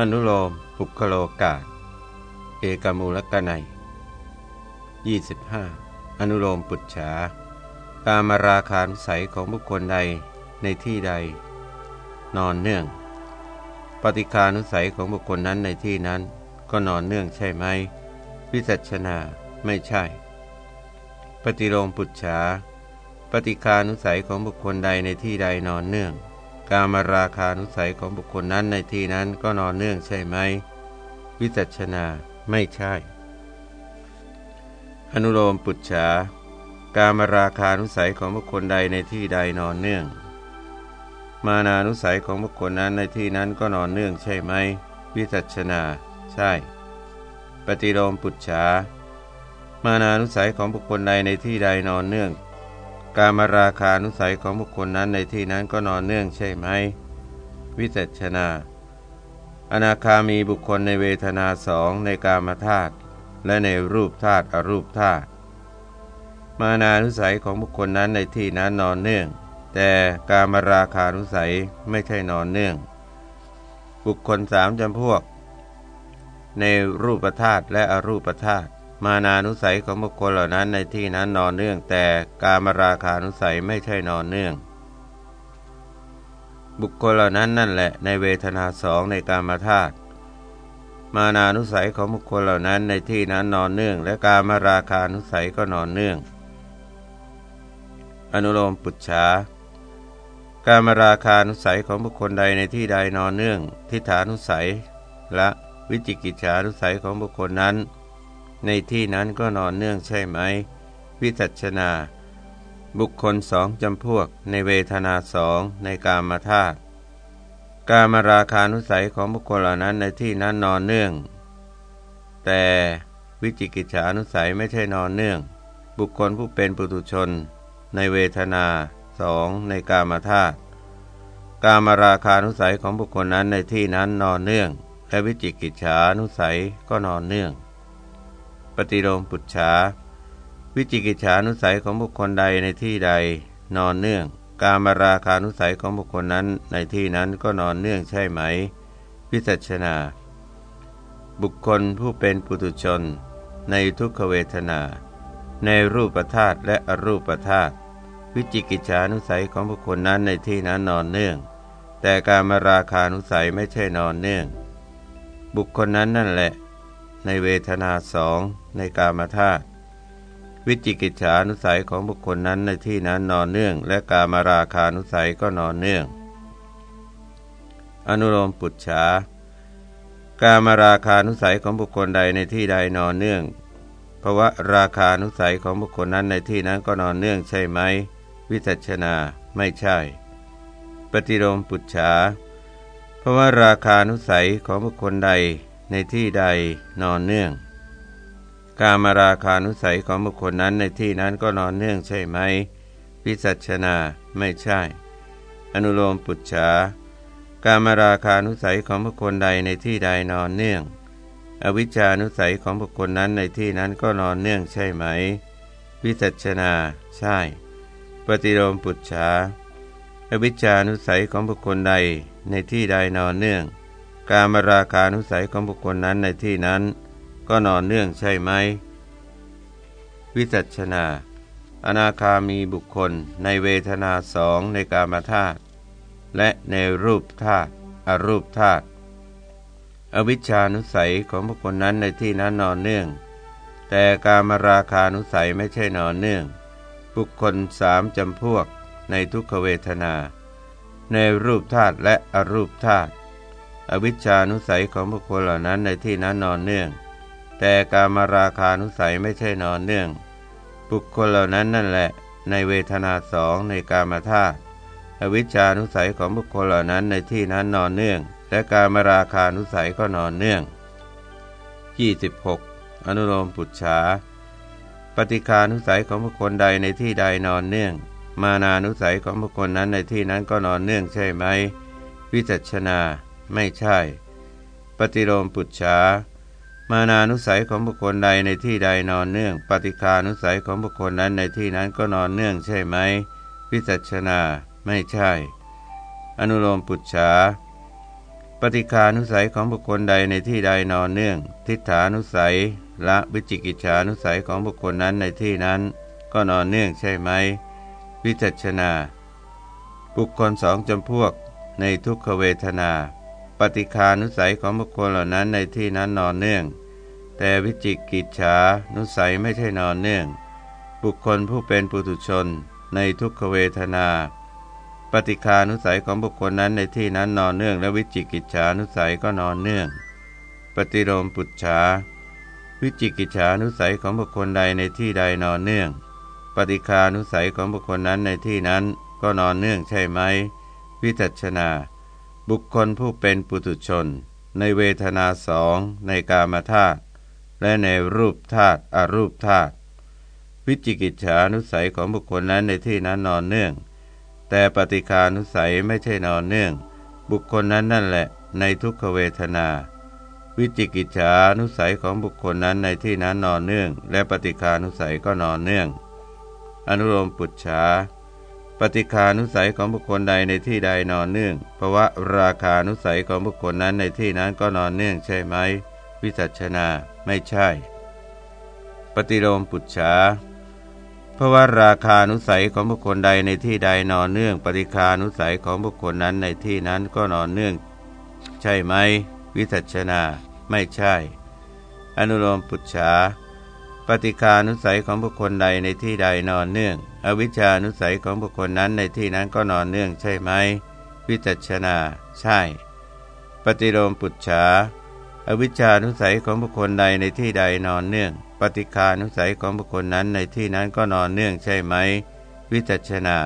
อนุโลมปุคโลกาเอกมูลกนัย25 อนุโลมปุจฉาการมาราคานุสัยของบุคคลใดในที่ใด นอนเนื่อง ปฏิคานุสัยของบุคคลนั้นในที่นั้น ก็นอนเนื่องใช่ไหม วิจัชนาไม่ใช่ ปฏิโลมปุจฉาปฏิคานุสัยของบุคคลใดในที่ใดนอนเนื่อง การมาราคานุสัยของบุคคลนั้นในที่นั้นก็นอนเนื่องใช่ไหม วิจัชนาไม่ใช่ อนุโลมปุจฉาการมาราคานุสัยของบุคคลใดในที่ใดนอนเนื่อง มานานุสัยของบุคคลนั้นในที่นั้นก็นอนเนื่องใช่ไหม วิจัชนา ใช่ ปฏิโลมปุจฉามานานุสัยของบุคคลใดในที่ใดนอนเนื่อง การมาราคานุสัยของบุคคลนั้นในที่นั้นก็นอนเนื่องใช่ไหม วิเศษชนา อนาคามีบุคคลในเวทนาสองในกามธาตุและในรูปธาตุอรูปธาตุมานานุสัยของบุคคลนั้นในที่นั้นนอนเนื่อง แต่การมาราคานุสัยไม่ใช่นอนเนื่อง บุคคลสามจำพวก ในรูปธาตุและอรูปธาตุ มานานุสัยของบุคคลเหล่านั้นในที่นั้นนอนเนื่อง แต่กามราคานุสัยไม่ใช่นอนเนื่อง บุคคลเหล่านั้นนั่นแหละในเวทนาสองในกามธาตุมานานุสัยของบุคคลเหล่านั้นในที่นั้นนอนเนื่อง และกามราคานุสัยก็นอนเนื่อง อนุโลมปุจฉาการมราคานุสัยของบุคคลใดในที่ใดนอนเนื่อง ทิฏฐานุสัย และวิจิกิจฉานุสัยของบุคคลนั้น ในที่นั้นก็นอนเนื่องใช่ไหม วิจัชนา บุคคลสองจำพวกในเวทนาสองในกามธาตุกามราคานุสัยของบุคคลเหล่านั้นในที่นั้นนอนเนื่อง แต่วิจิกิจฉานุสัยไม่ใช่นอนเนื่อง บุคคลผู้เป็นปุถุชน ในเวทนาสองในกามธาตุกามราคานุสัยของบุคคลนั้นในที่นั้นนอนเนื่อง และวิจิกิจฉานุสัยก็นอนเนื่อง ปฏิโลมปุจฉา วิจิกิจฉานุสัยของบุคคลใดในที่ใด นอนเนื่อง การมาราคานุสัยของบุคคลนั้นในที่นั้นก็นอนเนื่องใช่ไหม พิจัชนา บุคคลผู้เป็นปุถุชน ในทุกขเวทนา ในรูปธาตุและอรูปธาตุวิจิกิจฉานุสัยของบุคคลนั้นในที่นั้นนอนเนื่อง แต่การมาราคานุสัยไม่ใช่นอนเนื่อง บุคคลนั้นนั่นแหละ ในเวทนาสอง ในกามธาตุวิจิกิจฉานุสัยของบุคคลนั้นในที่นั้นนอนเนื่อง และกามาราคานุสัยก็นอนเนื่อง อนุโลมปุจฉากามาราคานุสัยของบุคคลใดในที่ใดนอนเนื่องเพราะว่าราคานุสัยของบุคคลนั้นในที่นั้นก็นอนเนื่องใช่ไหม วิจัชนาไม่ใช่ ปฏิโลมปุจฉาเพราะว่าราคานุสัยของบุคคลใดในที่ใดนอนเนื่อง กามราคานุสัยของบุคคลนั้นในที่นั้นก็นอนเนื่องใช่ไหมพิสัชนาไม่ใช่ อนุโลมปุจฉาการมราคานุสัยของบุคคลใดในที่ใดนอนเนื่อง อวิชานุสัยของบุคคลนั้นในที่นั้นก็นอนเนื่องใช่ไหมวิจัชนา ใช่ ปฏิโลมปุจฉาอวิชานุสัยของบุคคลใดในที่ใดนอนเนื่อง การมราคานุสัยของบุคคลนั้นในที่นั้น ก็นอนเนื่องใช่ไหม วิจัชนา อนาคามีบุคคลในเวทนาสองในกามธาตุและในรูปธาตุอรูปธาตุอวิชชานุสัยของบุคคลนั้นในที่นั้นนอนเนื่อง แต่การมราคานุสัยไม่ใช่นอนเนื่อง บุคคลสามจำพวกในทุกขเวทนา ในรูปธาตุและอรูปธาตุอวิชานุสัยของบุคคลเหล่านั้นในที่นั้นนอนเนื่อง แต่การมาราคานุสัยไม่ใช่นอนเนื่อง บุคคลเหล่านั้นนั่นแหละ ในเวทนาสองในกามธาตุอวิชานุสัยของบุคคลเหล่านั้นในที่นั้นนอนเนื่อง และการมาราคานุสัยก็นอนเนื่อง 26. อนุโลมปุจฉาปฏิคานุสัยของบุคคลใดในที่ใดนอนเนื่อง มานานุสัยของบุคคลนั้นในที่นั้นก็นอนเนื่องใช่ไหม วิจัชนา ไม่ใช่ ปฏิโลมปุจฉา มานานุสัยของบุคคลใดในที่ใดนอนเนื่อง ปฏิคานุสัยของบุคคลนั้นในที่นั้นก็นอนเนื่องใช่ไหมวิจัชนาไม่ใช่ อนุโลมปุจฉาปฏิคานุสัยของบุคคลใดในที่ใดนอนเนื่อง ทิฏฐานุสัยละวิจิกิจฉานุสัยของบุคคลนั้นในที่นั้น ก็นอนเนื่องใช่ไหมวิจัชนา บุคคลสองจำพวกในทุกขเวทนา ปฏิคานุสัยของบุคคลเหล่านั้นในที่นั้นนอนเนื่อง แต่วิจิกิจฉานุสัยไม่ใช่นอนเนื่อง บุคคลผู้เป็นปุถุชนในทุกขเวทนา ปฏิคานุสัยของบุคคลนั้นในที่นั้นนอนเนื่อง และวิจิกิจฉานุสัยก็นอนเนื่อง ปฏิโลมปุจฉาวิจิกิจฉานุสัยของบุคคลใดในที่ใดนอนเนื่อง ปฏิคานุสัยของบุคคลนั้นในที่นั้นก็นอนเนื่องใช่ไหม วิจัชนา บุคคลผู้เป็นปุถุชน ในเวทนาสองในกามธาตุและในรูปธาตุอรูปธาตุวิจิกิจฉานุสัยของบุคคลนั้นในที่นั้นนอนเนื่อง แต่ปฏิคานุสัยไม่ใช่นอนเนื่อง บุคคลนั้นนั่นแหละในทุกขเวทนา วิจิกิจฉานุสัยของบุคคลนั้นในที่นั้นนอนเนื่อง และปฏิคานุสัยก็นอนเนื่อง อนุโลมปุจฉา ปฏิคานุสัยของบุคคลใดในที่ใดนอนเนื่องเพราว่าราคานุสัยของบุคคลนั้นในที่นั้นก็นอนเนื่องใช่ไหม วิจัชนาไม่ใช่ ปฏิโลมปุจฉาเพราว่าราคานุสัยของบุคคลใดในที่ใดนอนเนื่อง ปฏิคานุสัยของบุคคลนั้นในที่นั้นก็นอนเนื่อง ใช่ไหม วิจัชนาไม่ใช่ อนุโลมปุจฉา ปฏิคานุสัยของบุคคลใดในที่ใดนอนเนื่อง อวิชานุสัยของบุคคลนั้นในที่นั้นก็นอนเนื่องใช่ไหม วิจัชนา ใช่ ปฏิโลมปุจฉา อวิชานุสัยของบุคคลใดในที่ใดนอนเนื่อง ปฏิคานุสัยของบุคคลนั้นในที่นั้นก็นอนเนื่องใช่ไหม วิจัชนา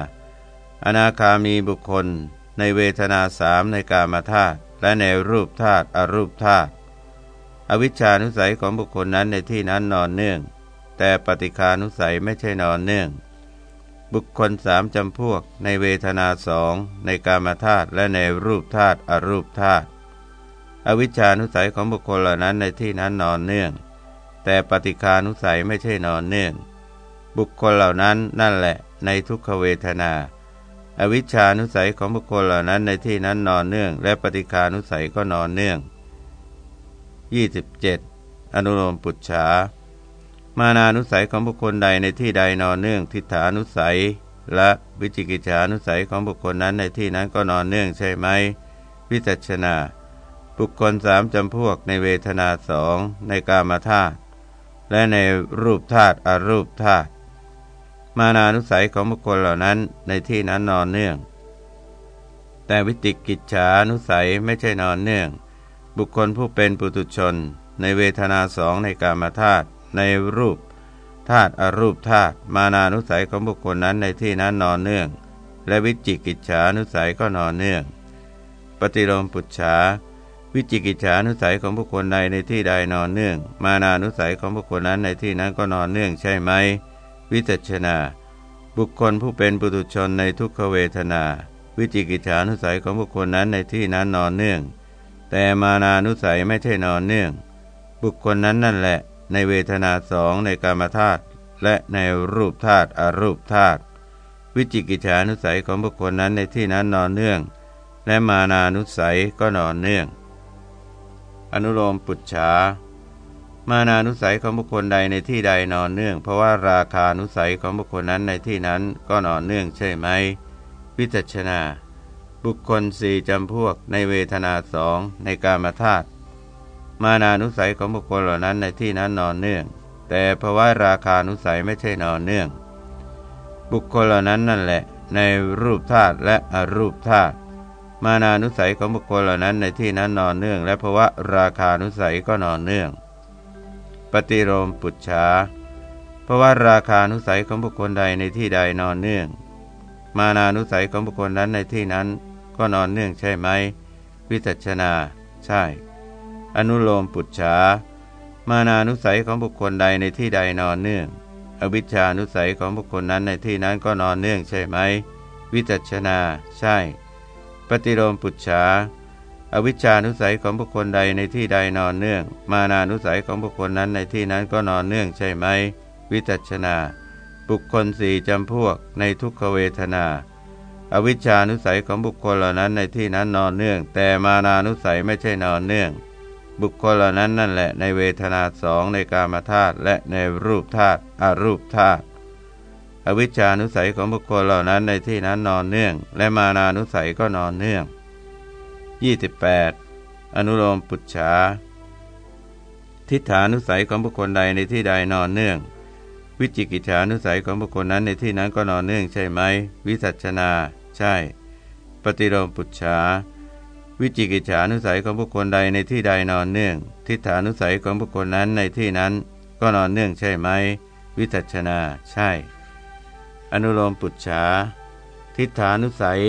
อนาคามีบุคคล ในเวทนาสามในกามธาตุและในรูปธาตุอรูปธาตุ อวิชชานุสัยของบุคคลนั้นในที่นั้นนอนเนื่อง แต่ปฏิคานุสัยไม่ใช่นอนเนื่อง บุคคลสามจำพวกในเวทนาสองในกามธาตุและในรูปธาตุอรูปธาตุอวิชชานุสัยของบุคคลเหล่านั้นในที่นั้นนอนเนื่อง แต่ปฏิคานุสัยไม่ใช่นอนเนื่อง บุคคลเหล่านั้นนั่นแหละ ในทุกขเวทนา อวิชชานุสัยของบุคคลเหล่านั้นในที่นั้นนอนเนื่อง และปฏิคานุสัยก็นอนเนื่อง 27 อนุโลมปุจฉามานานุสัยของบุคคลใดในที่ใดนอนเนื่องทิฏฐานุสัย และวิจิกิจฉานุสัยของบุคคลนั้นในที่นั้นก็นอนเนื่องใช่ไหม วิจัชนา บุคคลสามจำพวกในเวทนาสองในกามาธาตุและในรูปธาตุอรูปธาตุมานานุสัยของบุคคลเหล่านั้นในที่นั้นนอนเนื่อง แต่วิจิกิจฉานุสัยไม่ใช่นอนเนื่อง บุคคลผู้เป็นปุตุชน ในเวทนาสองในกามธาตุในรูปธาตุอรูปธาตุมานานุสัยของบุคคลนั้นในที่นั้นนอนเนื่อง และวิจิกิจฉานุสัยก็นอนเนื่อง ปฏิโลมปุจฉาวิจิกิจฉานุสัยของบุคคลใดในที่ใดนอนเนื่อง มานานุสัยของบุคคลนั้นในที่นั้นก็นอนเนื่องใช่ไหม วิจัชนา บุคคลผู้เป็นปุถุชนในทุกขเวทนา วิจิกิจฉานุสัยของบุคคลนั้นในที่นั้นนอนเนื่อง แต่มานานุสัยไม่ใช่นอนเนื่อง บุคคลนั้นนั่นแหละ ในเวทนาสองในกามธาตุและในรูปธาตุอรูปธาตุวิจิกิจฉานุสัยของบุคคลนั้นในที่นั้นนอนเนื่อง และมานานุสัยก็นอนเนื่อง อนุโลมปุจฉามานานุสัยของบุคคลใดในที่ใดนอนเนื่อง เพราะว่าราคานุสัยของบุคคลนั้นในที่นั้นก็นอนเนื่องใช่ไหม วิจัชนา บุคคลสี่จำพวกในเวทนาสองในการมาธาตุมานานุสัยของบุคคลเหล่านั้นในที่นั้นนอนเนื่อง แต่ภาวะราคานุสัยไม่ใช่นอนเนื่อง บุคคลเหล่านั้นนั่นแหละ ในรูปธาตุและอรูปธาตุมานานุสัยของบุคคลเหล่านั้นในที่นั้นนอนเนื่อง และภาวะราคานุสัยก็นอนเนื่อง ปฏิโลมปุจฉาเพราะว่าราคานุสัยของบุคคลใดในที่ใดนอนเนื่อง มานานุสัยของบุคคลนั้นในที่นั้น ก็นอนเนื่องใช่ไหม วิจัชนา ใช่ อนุโลมปุจฉา มานานุสัยของบุคคลใดในที่ใดนอนเนื่อง อวิชานุสัยของบุคคลนั้นในที่นั้นก็นอนเนื่องใช่ไหม วิจัชนา ใช่ ปฏิโลมปุจฉา อวิชานุสัยของบุคคลใดในที่ใดนอนเนื่อง มานานุสัยของบุคคลนั้นในที่นั้นก็นอนเนื่องใช่ไหม วิจัชนา บุคคลสี่จำพวกในทุกขเวทนา อวิชชานุสัยของบุคคลเหล่านั้นในที่นั้นนอนเนื่อง แต่มานานุสัยไม่ใช่นอนเนื่อง บุคคลเหล่านั้นนั่นแหละในเวทนาสองในกามธาตุและในรูปธาตุอรูปธาตุอวิชชานุสัยของบุคคลเหล่านั้นในที่นั้นนอนเนื่อง และมานานุสัยก็นอนเนื่อง 28. อนุโลมปุจฉาทิฏฐานุสัยของบุคคลใดในที่ใดนอนเนื่อง วิจิกิจฉานุสัยของบุคคลนั้นในที่นั้นก็นอนเนื่องใช่ไหม วิสัชนา ใช่ ปฏิโลมปุจฉาวิจิกิจฉานุสัยของบุคคลใดในที่ใดนอนเนื่อง ทิฏฐานุสัยของบุคคลนั้นในที่นั้น ก็นอนเนื่องใช่ไหม วิสัชนาใช่ อนุโลมปุจฉาทิฏฐานุสัย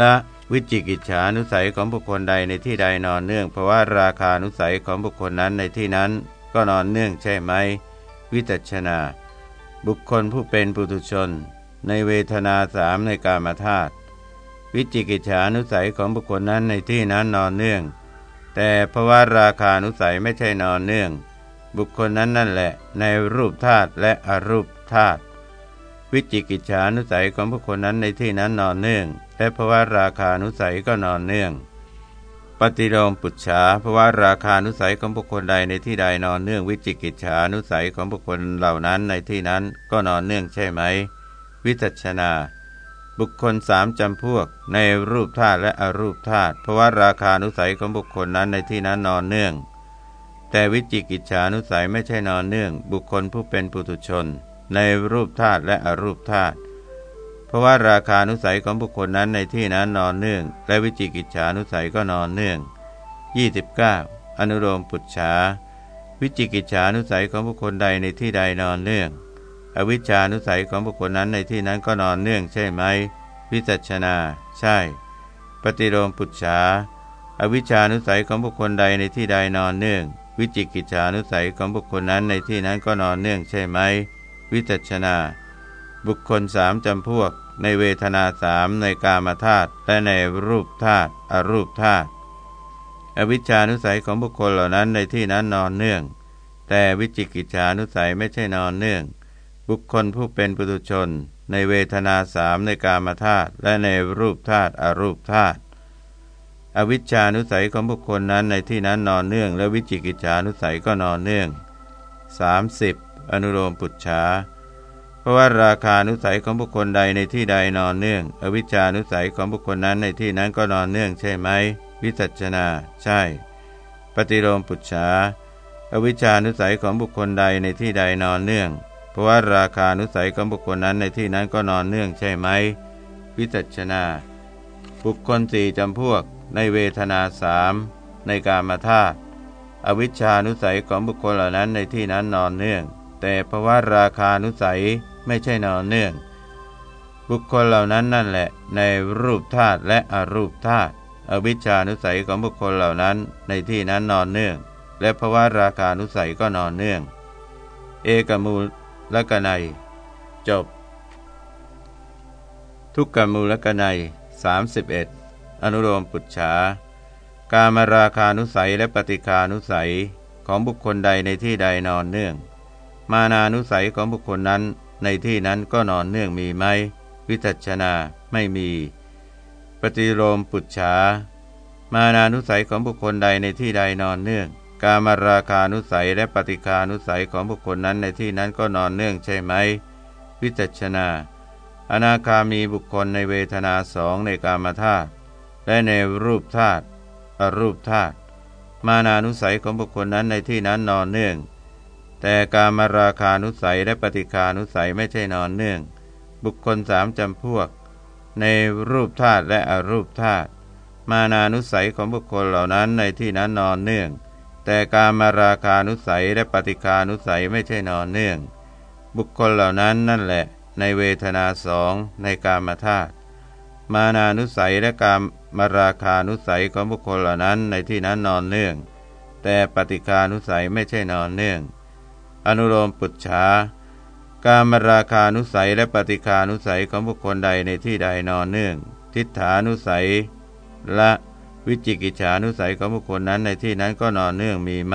ละวิจิกิจฉานุสัยของบุคคลใดในที่ใดนอนเนื่อง เพราะว่าราคานุสัยของบุคคลนั้นในที่นั้น ก็นอนเนื่องใช่ไหม วิจัชนา บุคคลผู้เป็นปุถุชน ในเวทนาสามในกามธาตุวิจิกิจฉานุสัยของบุคคลนั้นในที่นั้นนอนเนื่อง แต่เพราะว่าราคานุสัยไม่ใช่นอนเนื่อง บุคคลนั้นนั่นแหละ ในรูปธาตุและอรูปธาตุวิจิกิจฉานุสัยของบุคคลนั้นในที่นั้นนอนเนื่อง และภวะราคานุสัยก็นอนเนื่อง ปฏิโลมปุจฉาภวะราคานุสัยของบุคคลใดในที่ใดนอนเนื่อง วิจิกิจฉานุสัยของบุคคลเหล่านั้นในที่นั้นก็นอนเนื่องใช่ไหม วิจัชนา บุคคลสามจำพวก ในรูปธาตุและอรูปธาตุเพราะว่าราคานุสัยของบุคคลนั้นในที่นั้นนอนเนื่อง แต่วิจิกิจฉานุสัยไม่ใช่นอนเนื่อง บุคคลผู้เป็นปุถุชน ในรูปธาตุและอรูปธาตุเพราะว่าราคานุสัยของบุคคลนั้นในที่นั้นนอนเนื่อง และวิจิกิจฉานุสัยก็นอนเนื่อง 29. อนุโลมปุจฉาวิจิกิจฉานุสัยของบุคคลใดในที่ใดนอนเนื่อง อวิชานุสัยของบุคคลนั้นในที่นั้นก็นอนเนื่องใช่ไหม วิจัชนา ใช่ ปฏิโลมปุจฉา อวิชานุสัยของบุคคลใดในที่ใดนอนเนื่อง วิจิกิจฉานุสัยของบุคคลนั้นในที่นั้นก็นอนเนื่องใช่ไหม วิจัชนา บุคคลสามจำพวก ในเวทนาสามในกามธาตุและในรูปธาตุอรูปธาตุอวิชานุสัยของบุคคลเหล่านั้นในที่นั้นนอนเนื่อง แต่วิจิกิจฉานุสัยไม่ใช่นอนเนื่อง บุคคลผู้เป็นปุถุชน ในเวทนาสามในกามธาตุและในรูปธาตุอรูปธาตุอวิชานุสัยของบุคคลนั้นในที่นั้นนอนเนื่อง และวิจิกิจฉานุสัยก็นอนเนื่อง 30. อนุโลมปุจฉาเพราะว่าราคานุสัยของบุคคลใดในที่ใดนอนเนื่อง อวิชานุสัยของบุคคลนั้นในที่นั้นก็นอนเนื่องใช่ไหม วิจัชนา ใช่ ปฏิโลมปุจฉาอวิชานุสัยของบุคคลใดในที่ใดนอนเนื่อง เพราะว่าราคานุสัยของบุคคลนั้นในที่นั้นก็นอนเนื่องใช่ไหมวิจัชนา บุคคลสี่จำพวก ในเวทนาสามในกามาธาตุอวิชานุสัยของบุคคลเหล่านั้นในที่นั้นนอนเนื่อง แต่เพราะว่าราคานุสัยไม่ใช่นอนเนื่อง บุคคลเหล่านั้นนั่นแหละ ในรูปธาตุและอรูปธาตุอวิชานุสัยของบุคคลเหล่านั้นในที่นั้นนอนเนื่อง และภาวะราคานุสัยก็นอนเนื่อง เอกมูล ละกนัย จบ ทุกกมูลกนัย31 อนุโลมปุจฉาการมาราคานุสัยและปฏิคานุสัยของบุคคลใดในที่ใดนอนเนื่อง มานานุสัยของบุคคลนั้นในที่นั้นก็นอนเนื่องมีไหม วิจัชนาไม่มี ปฏิโลมปุจฉามานานุสัยของบุคคลใดในที่ใดนอนเนื่อง การมาราคานุสัยและปฏิคานุสัยของบุคคลนั้นในที่นั้นก็นอนเนื่องใช่ไหม วิจัชนา อนาคามีบุคคลในเวทนาสองในกามธาตุและในรูปธาตุอรูปธาตุมานานุสัยของบุคคลนั้นในที่นั้นนอนเนื่อง แต่การมาราคานุสัยและปฏิคานุสัยไม่ใช่นอนเนื่อง บุคคลสามจำพวก ในรูปธาตุและอรูปธาตุมานานุสัยของบุคคลเหล่านั้นในที่นั้นนอนเนื่อง แต่การมาราคานุสัยและปฏิคานุสัยไม่ใช่นอนเนื่อง บุคคลเหล่านั้นนั่นแหละ ในเวทนาสองในกามาธาตุมานานุสัยและการมาราคานุสัยของบุคคลเหล่านั้นในที่นั้นนอนเนื่อง แต่ปฏิคานุสัยไม่ใช่นอนเนื่อง อนุโลมปุจฉาการมาราคานุสัยและปฏิคานุสัยของบุคคลใดในที่ใดนอนเนื่อง ทิฏฐานุสัยและ วิจิกิจฉานุสัยของบุคคลนั้นในที่นั้นก็นอนเนื่องมีไหม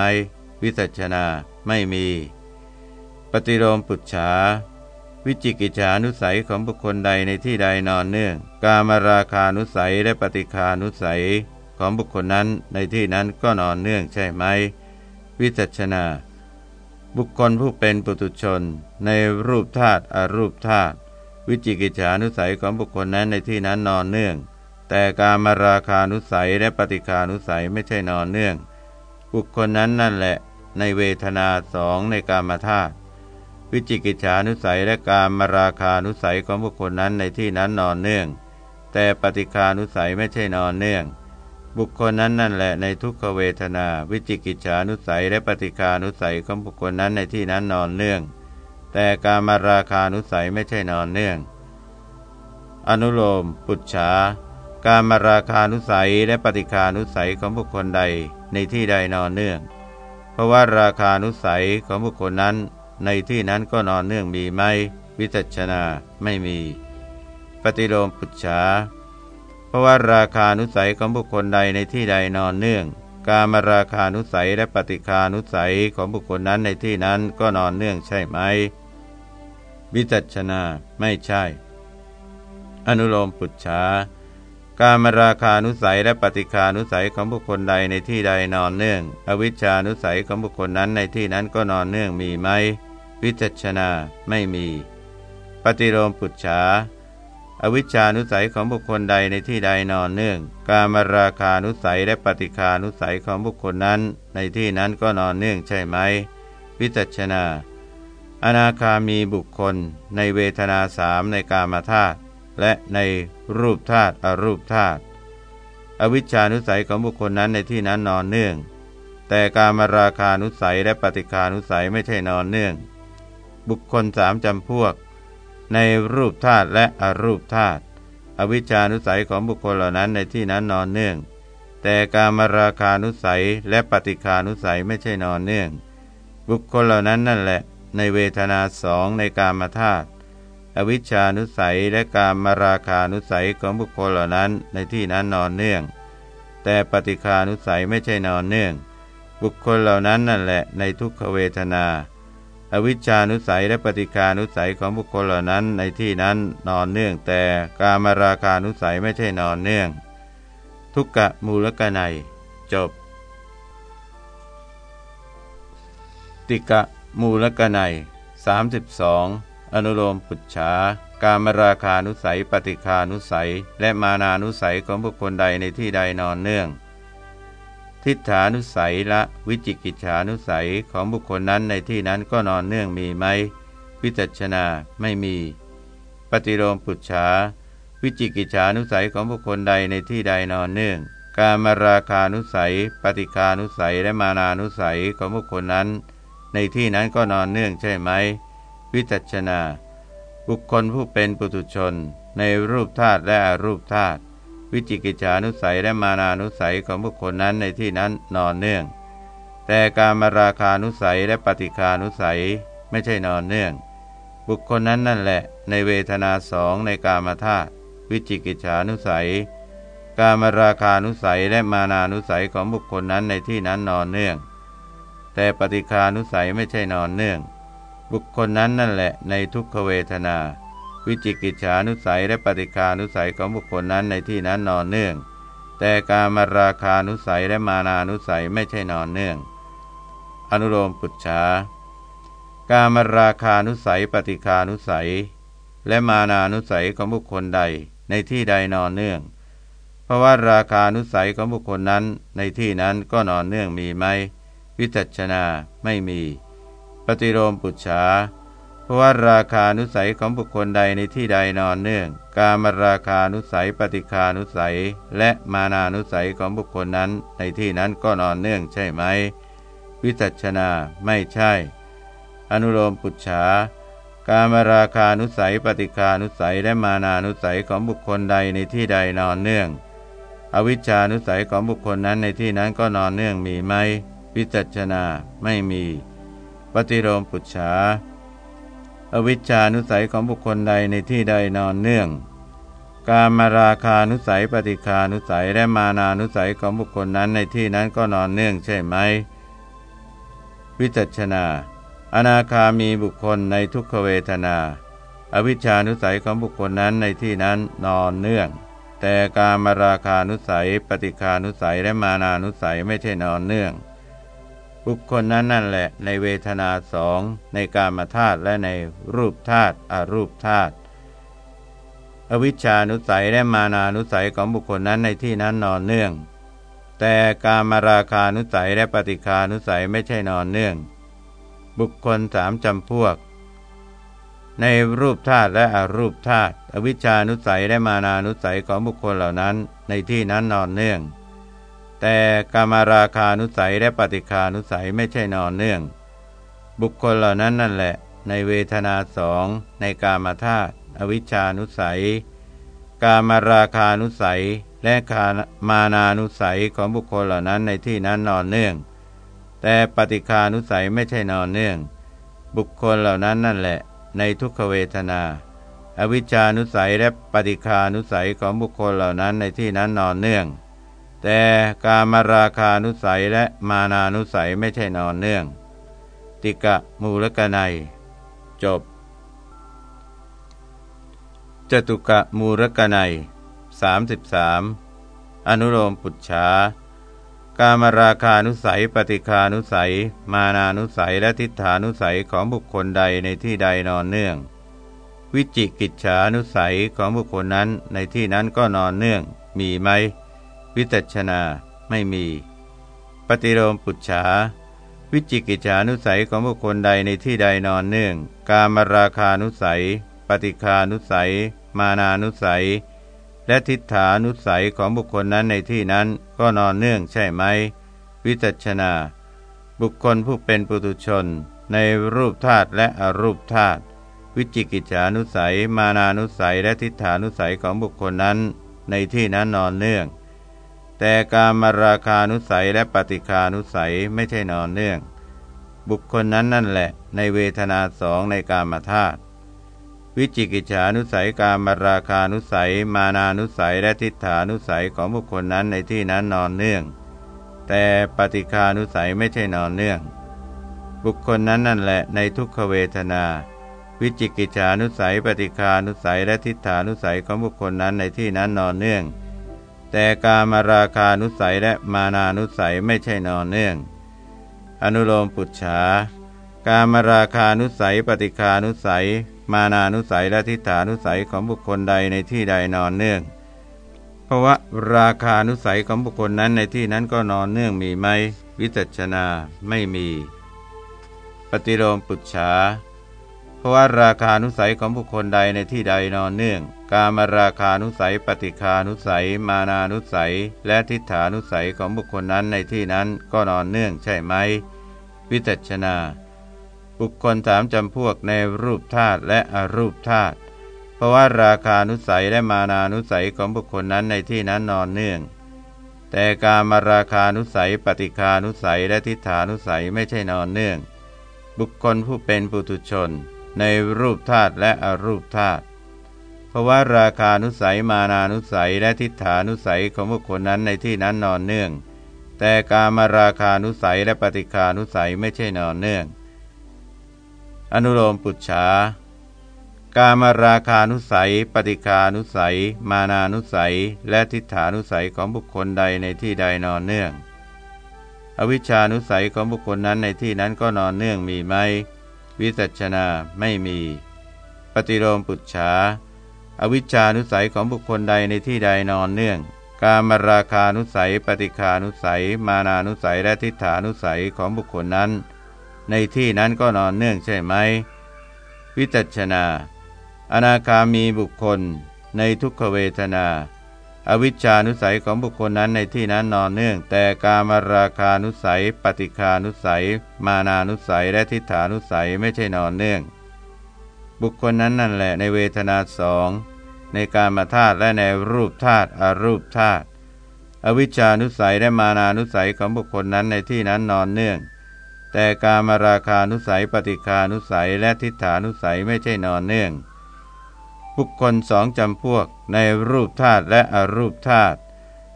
วิสัชนาไม่มี ปฏิโลมปุจฉา วิจิกิจฉานุสัยของบุคคลใดในที่ใดนอนเนื่อง กามราคานุสัยและปฏิคานุสัยของบุคคลนั้นในที่นั้นก็นอนเนื่องใช่ไหม วิจัชนา บุคคลผู้เป็นปุตุชน ในรูปธาตุอรูปธาตุวิจิกิจฉานุสัยของบุคคลนั้นในที่นั้นนอนเนื่อง แต่การมาราคานุสัยและปฏิคานุสัยไม่ใช่นอนเนื่อง บุคคลนั้นนั่นแหละ ในเวทนาสองในการมธาตุวิจิกิจฉานุสัยและการมาราคานุสัยของบุคคลนั้นในที่นั้นนอนเนื่อง แต่ปฏิคานุสัยไม่ใช่นอนเนื่อง บุคคลนั้นนั่นแหละในทุกขเวทนา วิจิกิจฉานุสัยและปฏิคานุสัยของบุคคลนั้นในที่นั้นนอนเนื่อง แต่การมาราคานุสัยไม่ใช่นอนเนื่อง อนุโลม ปุจฉา การมาราคานุสัยและปฏิคานุสัยของบุคคลใดในที่ใดนอนเนื่อง เพราะว่าราคานุสัยของบุคคลนั้น ในที่นั้นก็นอนเนื่องมีไหม วิจัชนาไม่มี ปฏิโลมปุจฉาเพราะว่าราคานุสัยของบุคคลใดในที่ใดนอนเนื่อง การมาราคานุสัยและปฏิคานุสัยของบุคคลนั้นในที่นั้นก็นอนเนื่องใช่ไหม วิจัชนาไม่ใช่ อนุโลมปุจฉา การมราคานุสัยและปฏิคานุสัยของบุคคลใดในที่ใดนอนเนื่อง อวิชชานุสัยของบุคคลนั้นในที่นั้นก็นอนเนื่องมีไหม วิจัชนาไม่มี ปฏิโลมปุจฉาอวิชานุสัยของบุคคลใดในที่ใดนอนเนื่อง การมราคานุสัยและปฏิคานุสัยของบุคคลนั้น ในที่นั้นก็นอนเนื่องใช่ไหม วิจัชนา อนาคามีบุคคลในเวทนาสามในกามาธาตุ และในรูปธาตุอรูปธาตุอวิชานุสัยของบุคคลนั้นในที่นั้นนอนเนื่อง แต่การมาราคานุสัยและปฏิคานุสัยไม่ใช่นอนเนื่อง บุคคลสามจำพวก ในรูปธาตุและอรูปธาตุอวิชานุสัยของบุคคลเหล่านั้นในที่นั้นนอนเนื่อง แต่การมาราคานุสัยและปฏิคานุสัยไม่ใช่นอนเนื่อง บุคคลเหล่านั้นนั่นแหละ ในเวทนาสองในกามธาตุ อวิชานุสัยและการมาราคานุสัยของบุคคลเหล่านั้นในที่นั้นนอนเนื่อง แต่ปฏิคานุสัยไม่ใช่นอนเนื่อง บุคคลเหล่านั้นนั่นแหละในทุกขเวทนา อวิชานุสัยและปฏิคานุสัยของบุคคลเหล่านั้นในที่นั้นนอนเนื่อง แต่การมาราคานุสัยไม่ใช่นอนเนื่อง ทุกกะมูลกนัยจบ ติกะมูลกนัย32 อนุโลมปุจฉาการมราคานุสัย ปฏิคานุสัย และมานานุสัยของบุคคลใดในที่ใดนอนเนื่อง ทิฏฐานุสัยละวิจิกิจฉานุสัยของบุคคลนั้นในที่นั้นก็นอนเนื่องมีไหม วิจัชนาไม่มี ปฏิโลมปุจฉาวิจิกิจฉานุสัยของบุคคลใดในที่ใดนอนเนื่อง การมาราคานุสัย ปฏิคานุสัยและมานานุสัยของบุคคลนั้น ในที่นั้นก็นอนเนื่องใช่ไหม วิจัชนา บุคคลผู้เป็นปุถุชน ในรูปธาตุและรูปธาตุวิจิกิจานุสัยและมานานุสัยของบุคคลนั้นในที่นั้นนอนเนื่อง แต่การมาราคานุสัยและปฏิคานุสัยไม่ใช่นอนเนื่อง บุคคลนั้นนั่นแหละ ในเวทนาสองในกามาธาตุวิจิกิจานุสัย การมาราคานุสัยและมานานุสัยของบุคคลนั้นในที่นั้นนอนเนื่อง แต่ปฏิคานุสัยไม่ใช่นอนเนื่อง บุคคลนั้นนั่นแหละในทุกขเวทนา วิจิกิจฉานุสัยและปฏิคานุสัยของบุคคลนั้นในที่นั้นนอนเนื่อง แต่การมาราคานุสัยและมานานุสัยไม่ใช่นอนเนื่อง อนุโลมปุจฉาการมาราคานุสัย ปฏิคานุสัย และมานานุสัยของบุคคลใด ในที่ใดนอนเนื่อง เพราะว่าราคานุสัยของบุคคลนั้นในที่นั้นก็นอนเนื่องมีไหมวิจัชนาไม่มี ฏิโลมปุจฉาเพราะว่าราคานุสัยของบุคคลใดในที่ใดนอนเนื่อง กามราคานุสัย ปฏิคานุสัย และมานานุสัยของบุคคลนั้น ในที่นั้นก็นอนเนื่องใช่ไหม วิจัชนาไม่ใช่ อนุโลมปุจฉากามราคานุสัย ปฏิคานุสัย และมานานุสัยของบุคคลใดในที่ใดนอนเนื่อง อวิชานุสัยของบุคคลนั้นในที่นั้นก็นอนเนื่องมีไหมวิจัชนาไม่มี ปฏิโลมปุจฉาอวิชชานุสัยของบุคคลใดในที่ใดนอนเนื่อง การมาราคานุสัยปฏิคานุสัยและมานานุสัยของบุคคลนั้นในที่นั้นก็นอนเนื่องใช่ไหม วิจัชนา อนาคามีบุคคลในทุกขเวทนา อวิชานุสัยของบุคคลนั้นในที่นั้นนอนเนื่อง แต่การมาราคานุสัย ปฏิคานุสัยและมานานุสัยไม่ใช่นอนเนื่อง บุคคลนั้นนั่นแหละ ในเวทนาสองในการมาธาตุและในรูปธาตุอรูปธาตุอวิชานุสัยและมานานุสัยของบุคคลนั้นในที่นั้นนอนเนื่อง แต่การมาราคานุสัยและปฏิคานุสัยไม่ใช่นอนเนื่อง บุคคลสามจำพวก ในรูปธาตุและอรูปธาตุอวิชานุสัยและมานานุสัยของบุคคลเหล่านั้น ในที่นั้นนอนเนื่อง แต่กามาราคานุสัยและปฏิคานุสัยไม่ใช่นอนเนื่อง บุคคลเหล่านั้นนั่นแหละ ในเวทนาสองในกามาธาตุอวิชานุสัย กามาราคานุสัย และคามานานุสัยของบุคคลเหล่านั้นในที่นั้นนอนเนื่อง แต่ปฏิคานุสัยไม่ใช่นอนเนื่อง บุคคลเหล่านั้นนั่นแหละ ในทุกขเวทนา อวิชานุสัยและปฏิคานุสัยของบุคคลเหล่านั้นในที่นั้นนอนเนื่อง แต่กามราคานุสัยและมานานุสัยไม่ใช่นอนเนื่อง ติกะมูลกนัย จบ จตุกะมูลกนัย33 อนุโลมปุจฉากามราคานุสัย ปฏิคานุสัย มานานุสัยและทิฏฐานุสัยของบุคคลใดในที่ใดนอนเนื่อง วิจิกิจฉานุสัยของบุคคลนั้นในที่นั้นก็นอนเนื่องมีไหม วิตัชนาไม่มี ปฏิโลมปุจฉา วิจิกิจานุสัยของบุคคลใดในที่ใดนอนเนื่อง กามราคานุสัย ปฏิคานุสัย มานานุสัย และทิฏฐานุสัยของบุคคลนั้นในที่นั้นก็นอนเนื่องใช่ไหม วิจัชนา บุคคลผู้เป็นปุถุชน ในรูปธาตุและอรูปธาตุวิจิกิจฉานุสัย มานานุสัย และทิฏฐานุสัยของบุคคลนั้น ในที่นั้นนอนเนื่อง แต่การมาราคานุสัยและปฏิคานุสัยไม่ใช่นอนเนื่อง บุคคลนั้นนั่นแหละ ในเวทนาสองในกามาธาตุวิจิกิจฉานุสัยการมราคานุสัย มานานุสัยและทิฏฐานุสัยของบุคคลนั้นในที่นั้นนอนเนื่อง แต่ปฏิคานุสัยไม่ใช่นอนเนื่อง บุคคลนั้นนั่นแหละในทุกขเวทนา วิจิกิจฉานุสัย ปฏิคานุสัยและทิฏฐานุสัยของบุคคลนั้นในที่นั้นนอนเนื่อง แต่กามราคานุสัยและมานานุสัยไม่ใช่นอนเนื่อง อนุโลมปุจฉากามราคานุสัย ปฏิคานุสัย มานานุสัยและทิฏฐานุสัยของบุคคลใดในที่ใดนอนเนื่อง เพราะว่าราคานุสัยของบุคคลนั้นในที่นั้นก็นอนเนื่องมีไหม วิจัชนาไม่มี ปฏิโลมปุจฉาเพราะว่าราคานุสัยของบุคคลใดในที่ใดนอนเนื่อง กามราคานุสัย ปฏิคานุสัย มานานุสัย และทิฏฐานุสัยของบุคคลนั้นในที่นั้นก็นอนเนื่องใช่ไหม วิจัชนา บุคคลสามจำพวกในรูปธาตุและอรูปธาตุเพราะว่าราคานุสัยและมานานุสัยของบุคคลนั้นในที่นั้นนอนเนื่อง แต่การมาราคานุสัย ปฏิคานุสัย และทิฏฐานุสัยไม่ใช่นอนเนื่อง บุคคลผู้เป็นปุถุชน ในรูปธาตุและอรูปธาตุ เพราะว่าราคานุสัยมานานุสัยและทิฏฐานุสัยของบุคคลนั้นในที่นั้นนอนเนื่อง แต่การมาราคานุสัยและปฏิคานุสัยไม่ใช่นอนเนื่อง อนุโลมปุจฉากามาราคานุสัย ปฏิคานุสัย มานานุสัย และทิฏฐานุสัยของบุคคลใดในที่ใดนอนเนื่อง อวิชานุสัยของบุคคลนั้นในที่นั้นก็นอนเนื่องมีไหม วิจัชนาไม่มี ปฏิโลมปุจฉา อวิชานุสัยของบุคคลใดในที่ใดนอนเนื่อง กามราคานุสัย ปฏิคานุสัย มานานุสัยและทิฏฐานุสัยของบุคคลนั้น ในที่นั้นก็นอนเนื่องใช่ไหม วิจัชนา อนาคามีบุคคล ในทุกขเวทนา อวิชานุสัยของบุคคลนั้นในที่นั้นนอนเนื่อง แต่กามราคานุสัย ปฏิคานุสัย มานานุสัยและทิฏฐานุสัยไม่ใช่นอนเนื่อง บุคคลนั้นนั่นแหละในเวทนาสองในการมาธาตุและในรูปธาตุอรูปธาตุอวิชานุสัยและมานานุสัยของบุคคลนั้นในที่นั้นนอนเนื่อง แต่การมาราคานุสัยปฏิคานุสัยและทิฏฐานุสัยไม่ใช่นอนเนื่อง บุคคลสองจำพวกในรูปธาตุและอรูปธาตุ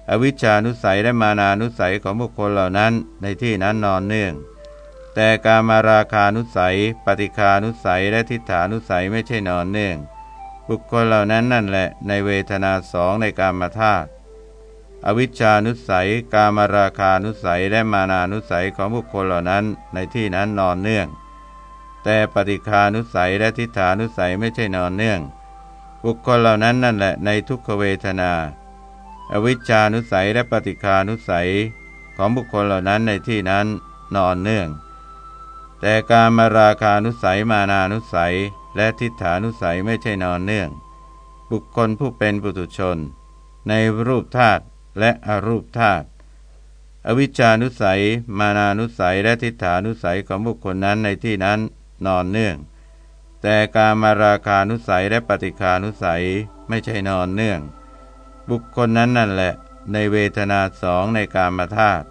อวิชานุสัยและมานานุสัยของบุคคลเหล่านั้นในที่นั้นนอนเนื่อง แต่การมาราคานุสัย ปฏิคานุสัย และทิฏฐานุสัยไม่ใช่นอนเนื่อง บุคคลเหล่านั้นนั่นแหละในเวทนาสองในการมาธาตุอวิชชานุสัย กามราคานุสัย และมานานุสัยของบุคคลเหล่านั้นในที่นั้นนอนเนื่อง แต่ปฏิคานุสัยและทิฏฐานุสัยไม่ใช่นอนเนื่อง บุคคลเหล่านั้นนั่นแหละในทุกขเวทนา อวิชชานุสัยและปฏิคานุสัย ของบุคคลเหล่านั้นในที่นั้นนอนเนื่อง แต่การมาราคานุสัยมานานุสัย และทิฏฐานุสัยไม่ใช่นอนเนื่อง บุคคลผู้เป็นปุถุชน ในรูปธาตุและอรูปธาตุอวิชานุสัย มานานุสัย และทิฏฐานุสัยของบุคคลนั้นในที่นั้นนอนเนื่อง แต่การมาราคานุสัยและปฏิคานุสัยไม่ใช่นอนเนื่อง บุคคลนั้นนั่นแหละ ในเวทนาสองในกามาธาตุ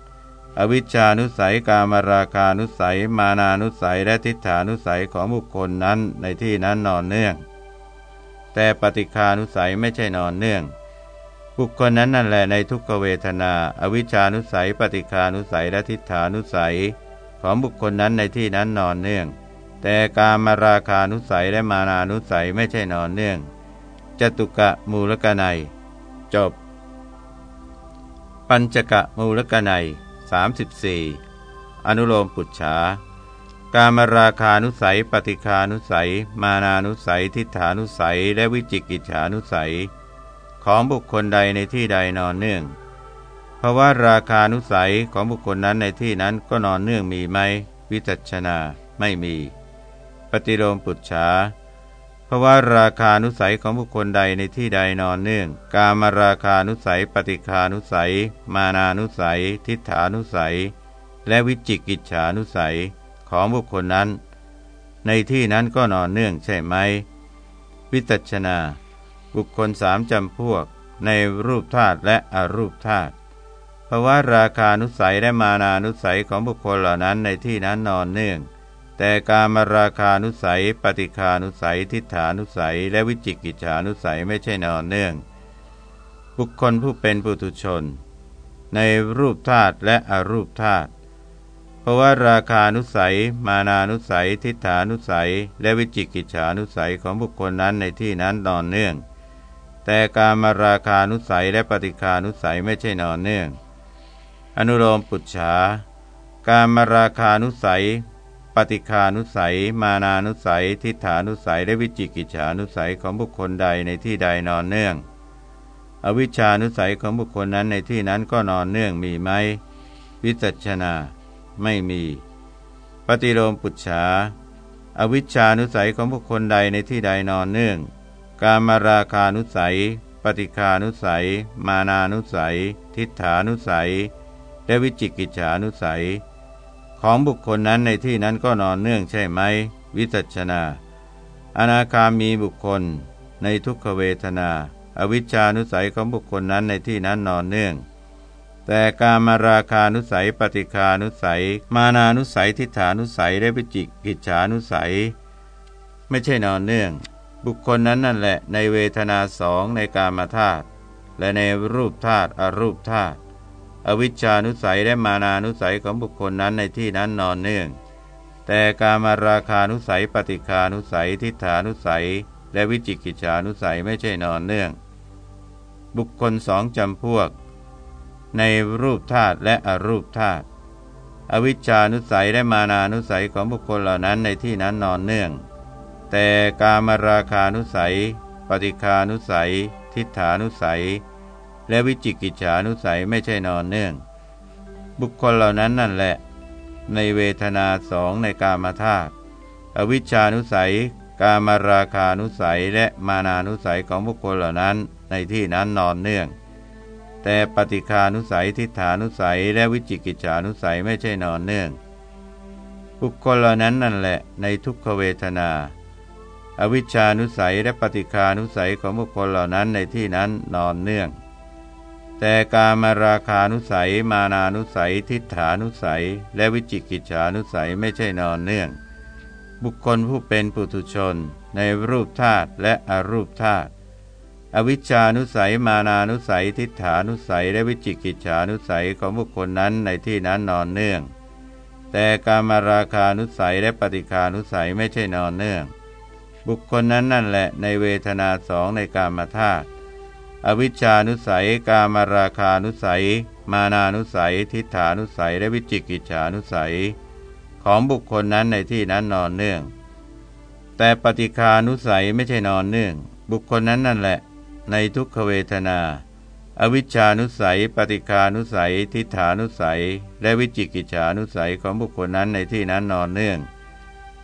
อวิชานุสัยกามราคานุสัย มานานุสัยและทิฏฐานุสัยของบุคคลนั้นในที่นั้นนอนเนื่อง แต่ปฏิคานุสัยไม่ใช่นอนเนื่อง บุคคลนั้นนั่นแหละในทุกขเวทนา อวิชานุสัย ปฏิคานุสัยและทิฏฐานุสัย ของบุคคลนั้นในที่นั้นนอนเนื่อง แต่การมาราคานุสัยและมานานุสัยไม่ใช่นอนเนื่องจตุกะมูลกนัย จบ ปัญจกะมูลกนัย 34 อนุโลมปุจฉาการมาราคานุสัย ปฏิคานุสัย มานานุสัย ทิฏฐานุสัย และวิจิกิจฉานุสัย ของบุคคลใดในที่ใดนอนเนื่อง เพราะว่าราคานุสัยของบุคคลนั้นในที่นั้นก็นอนเนื่องมีไหม วิจัชนาไม่มี ปฏิโลมปุจฉา ราะว่าราคานุสัยของบุคคลใดในที่ใดนอนเนื่อง กามราคานุสัย ปฏิคานุสัย มานานุสัย ทิฏฐานุสัย และวิจิกิจฉานุสัยของบุคคลนั้น ในที่นั้นก็นอนเนื่องใช่ไหม วิจัชนา บุคคลสามจำพวก ในรูปธาตุและอรูปธาตุเพราะว่าราคานุสัยและมานานุสัยของบุคคลเหล่านั้นในที่นั้นนอนเนื่อง แต่การมาราคานุสัย ปฏิคานุสัย ทิฏฐานุสัย และวิจิกิจฉานุสัยไม่ใช่นอนเนื่อง บุคคลผู้เป็นปุถุชน ในรูปธาตุและอรูปธาตุเพราะว่าราคานุสัย มานานุสัย ทิฏฐานุสัย และวิจิกิจฉานุสัยของบุคคลนั้นในที่นั้นนอนเนื่อง แต่การมาราคานุสัยและปฏิคานุสัยไม่ใช่นอนเนื่อง อนุโลมปุจฉาการมาราคานุสัย ปฏิคานุสัย มานานุสัย ทิฏฐานุสัย และวิจิกิจฉานุสัยของบุคคลใดในที่ใดนอนเนื่อง อวิชานุสัยของบุคคลนั้นในที่นั้นก็นอนเนื่องมีไหม วิจัชนา ไม่มี ปฏิโลมปุจฉา อวิชานุสัยของบุคคลใดในที่ใดนอนเนื่อง การมาราคานุสัย ปฏิคานุสัย มานานุสัย ทิฏฐานุสัย และวิจิกิจฉานุสัย ของบุคคลนั้นในที่นั้นก็นอนเนื่องใช่ไหม วิจัชนา อนาคามีบุคคล ในทุกขเวทนา อวิชานุสัยของบุคคลนั้นในที่นั้นนอนเนื่อง แต่การมาราคานุสัย ปฏิคานุสัย มานานุสัย ทิฏฐานุสัยและวิจิกิจฉานุสัย ไม่ใช่นอนเนื่อง บุคคลนั้นนั่นแหละ ในเวทนาสองในกามาธาตุและในรูปธาตุอรูปธาตุ อวิชชานุสัยและมานานุสัยของบุคคลนั้นในที่นั้นนอนเนื่อง แต่การมาราคานุสัย ปฏิคานุสัย ทิฏฐานุสัย และวิจิกิจฉานุสัยไม่ใช่นอนเนื่อง บุคคลสองจำพวก ในรูปธาตุและอรูปธาตุอวิชชานุสัยและมานานุสัยของบุคคลเหล่านั้นในที่นั้นนอนเนื่อง แต่การมาราคานุสัย ปฏิคานุสัย ทิฏฐานุสัย และวิจิกิจฉานุสัยไม่ใช่นอนเนื่อง บุคคลเหล่านั้นนั่นแหละ ในเวทนาสองในกามธาตุอวิชานุสัย กามราคานุสัยและมานานุสัยของบุคคลเหล่านั้นในที่นั้นนอนเนื่อง แต่ปฏิคานุสัยทิฏฐานุสัย และวิจิกิจฉานุสัยไม่ใช่นอนเนื่อง บุคคลเหล่านั้นนั่นแหละในทุกขเวทนา อวิชานุสัยและปฏิคานุสัยของบุคคลเหล่านั้นในที่นั้นนอนเนื่อง แต่การมาราคานุสัย มานานุสัย ทิฏฐานุสัย และวิจิกิจฉานุสัยไม่ใช่นอนเนื่อง บุคคลผู้เป็นปุถุชน ในรูปธาตุและอรูปธาตุอวิชานุสัย มานานุสัย ทิฏฐานุสัย และวิจิกิจฉานุสัยของบุคคลนั้นในที่นั้นนอนเนื่องแแต่กามราคานุสัยและปฏิคานุสัยไม่ใช่นอนเนื่อง บุคคลนั้นนั่นแหละในเวทนาสองในกามธาตุ อวิชานุสัย กามราคานุสัย มานานุสัย ทิฏฐานุสัย และวิจิกิจฉานุสัย ของบุคคลนั้นในที่นั้นนอนเนื่อง แต่ปฏิคานุสัยไม่ใช่นอนเนื่อง บุคคลนั้นนั่นแหละ ในทุกขเวทนา อวิชานุสัย ปฏิคานุสัย ทิฏฐานุสัย และวิจิกิจฉานุสัยของบุคคลนั้นในที่นั้นนอนเนื่อง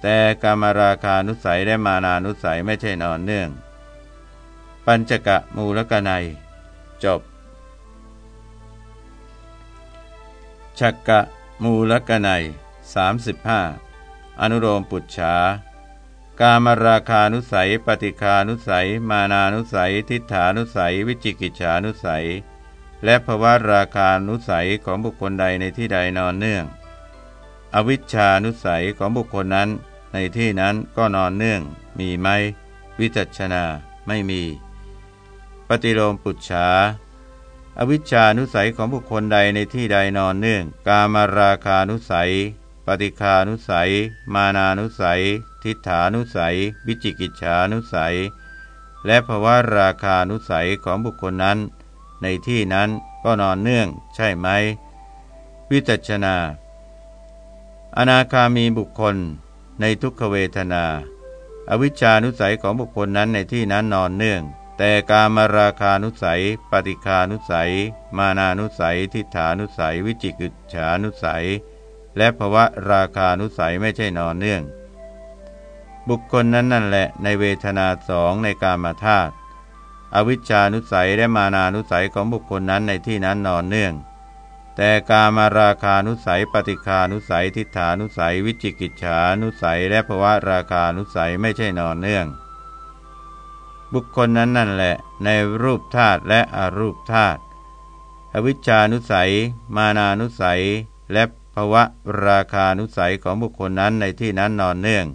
แต่กามราคานุสัยและมานานุสัยไม่ใช่นอนเนื่อง ปัญจกะมูลกนัย จบชักกะมูลกนัย35 อนุโลมปุจฉากามราคานุสัย ปฏิคานุสัย มานานุสัย ทิฏฐานุสัย วิจิกิจฉานุสัย และภวะราคานุสัยของบุคคลใดในที่ใดนอนเนื่อง อวิชชานุสัยของบุคคลนั้น ในที่นั้นก็นอนเนื่อง มีไหม วิจัชนาไม่มี ปฏิโลมปุจฉาอวิชชานุสัยของบุคคลใดในที่ใดนอนเนื่อง กามาราคานุสัย ปฏิคานุสัย มานานุสัย ทิฏฐานุสัย วิจิกิจฉานุสัย และภวะราคานุสัยของบุคคลนั้น ในที่นั้นก็นอนเนื่อง ใช่ไหม วิจัชนา อนาคามีบุคคล ในทุกขเวทนา อวิชชานุสัยของบุคคลนั้นในที่นั้นนอนเนื่อง แต่กามราคานุสัย ปฏิคานุสัย มานานุสัย ทิฏฐานุสัย วิจิกิจฉานุสัย และภวะราคานุสัยไม่ใช่นอนเนื่อง บุคคลนั้นนั่นแหละในเวทนาสองในกามาธาตุอวิชานุสัยและมานานุสัยของบุคคลนั้นในที่นั้นนอนเนื่อง แต่กามาราคานุสัย ปฏิคานุสัย ทิฏฐานุสัย วิจิกิจฉานุสัย และภวะราคานุสัยไม่ใช่นอนเนื่อง บุคคลนั้นนั่นแหละ ในรูปธาตุและอรูปธาตุอวิชานุสัย มานานุสัย และภวะราคานุสัยของบุคคลนั้นในที่นั้นนอนเนื่อง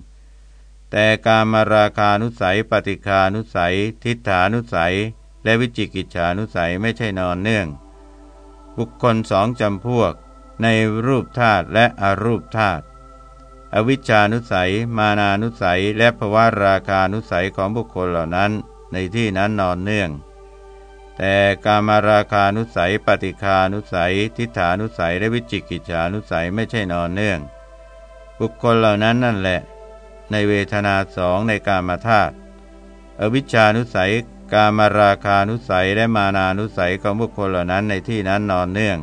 แต่การมาราคานุสัย ปฏิคานุสัย ทิฏฐานุสัย และวิจิกิจฉานุสัยไม่ใช่นอนเนื่อง บุคคลสองจำพวก ในรูปธาตุและอรูปธาตุ อวิชานุสัย มานานุสัย และภวาราคานุสัยของบุคคลเหล่านั้น ในที่นั้นนอนเนื่อง แต่กามาราคานุสัย ปฏิคานุสัย ทิฏฐานุสัย และวิจิกิจฉานุสัยไม่ใช่นอนเนื่อง บุคคลเหล่านั้นนั่นแหละ ในเวทนาสองในกามาธาตุอวิชานุสัย กามาราคานุสัย และมานานุสัยของบุคคลเหล่านั้นในที่นั้นนอนเนื่อง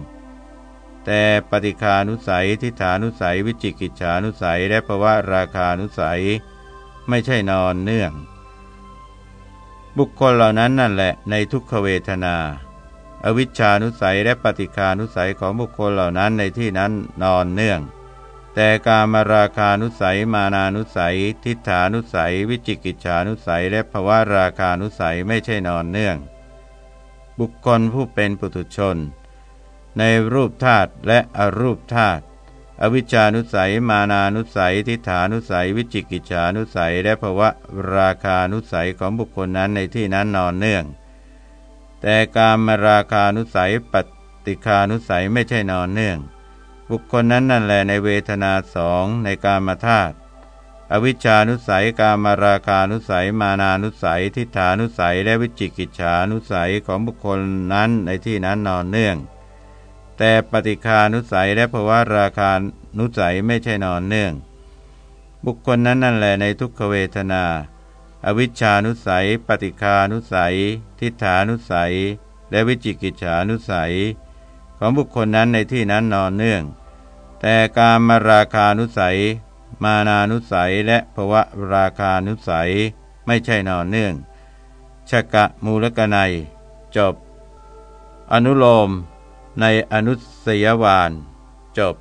แต่ปฏิคานุสัยทิฏฐานุสัย วิจิกิจฉานุสัย และภวะราคานุสัย ไม่ใช่นอนเนื่อง บุคคลเหล่านั้นนั่นแหละในทุกขเวทนา อวิชชานุสัยและปฏิคานุสัยของบุคคลเหล่านั้นในที่นั้นนอนเนื่อง แต่การมาราคานุสัย มานานุสัย ทิฏฐานุสัย วิจิกิจฉานุสัย และภวะราคานุสัยไม่ใช่นอนเนื่อง บุคคลผู้เป็นปุถุชน ในรูปธาตุและอรูปธาตุอวิชานุสัย มานานุสัย ทิฏฐานุสัย วิจิกิจฉานุสัย และภวะราคานุสัยของบุคคลนั้นในที่นั้นนอนเนื่อง แต่การมราคานุสัยปฏิคานุสัยไม่ใช่นอนเนื่อง บุคคลนั้นนั่นแหละในเวทนาสองในการมาธาตุอวิชานุสัย กามราคานุสัย มานานุสัย ทิฏฐานุสัย และวิจิกิจฉานุสัยของบุคคลนั้นในที่นั้นนอนเนื่อง แต่ปฏิคานุสัยและภวะราคานุสัยไม่ใช่นอนเนื่อง บุคคลนั้นนั่นแหละในทุกขเวทนา อวิชชานุสัย ปฏิคานุสัย ทิฏฐานุสัย และวิจิกิจฉานุสัย ของบุคคลนั้นในที่นั้นนอนเนื่อง แต่การมาราคานุสัย มานานุสัยและภวะราคานุสัยไม่ใช่นอนเนื่องชกะมูลกนัย จบ อนุโลม ในอนุสยวานจบ